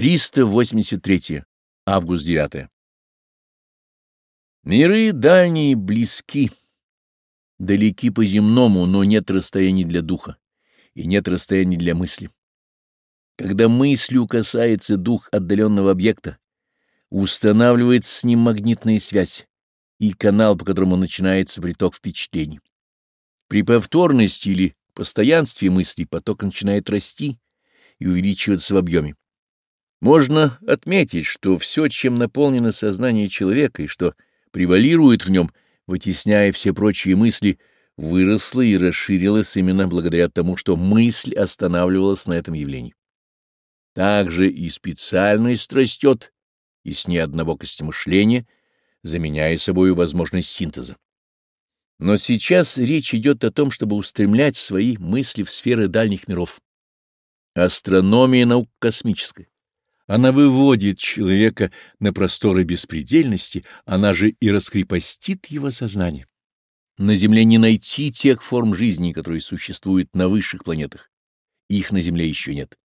383. Август 9. Миры дальние близки, далеки по земному, но нет расстояний для духа и нет расстояний для мысли. Когда мыслью касается дух отдаленного объекта, устанавливается с ним магнитная связь и канал, по которому начинается приток впечатлений. При повторности или постоянстве мыслей поток начинает расти и увеличиваться в объеме. Можно отметить, что все, чем наполнено сознание человека, и что превалирует в нем, вытесняя все прочие мысли, выросло и расширилось именно благодаря тому, что мысль останавливалась на этом явлении. Также и специальность растет и с неоднобокости мышления, заменяя собою возможность синтеза. Но сейчас речь идет о том, чтобы устремлять свои мысли в сферы дальних миров. Астрономия — наук космическая она выводит человека на просторы беспредельности, она же и раскрепостит его сознание. На Земле не найти тех форм жизни, которые существуют на высших планетах. Их на Земле еще нет.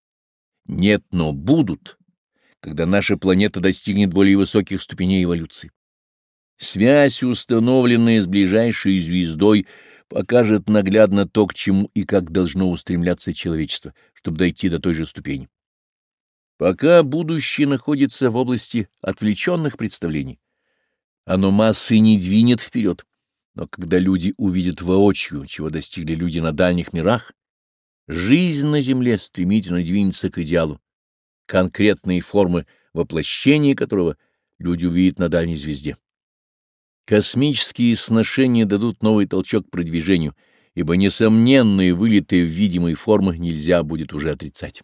Нет, но будут, когда наша планета достигнет более высоких ступеней эволюции. Связь, установленная с ближайшей звездой, покажет наглядно то, к чему и как должно устремляться человечество, чтобы дойти до той же ступени. Пока будущее находится в области отвлеченных представлений, оно массы не двинет вперед. Но когда люди увидят воочию, чего достигли люди на дальних мирах, жизнь на Земле стремительно двинется к идеалу, конкретные формы воплощения которого люди увидят на дальней звезде. Космические сношения дадут новый толчок продвижению, ибо несомненные вылеты в видимые формы нельзя будет уже отрицать.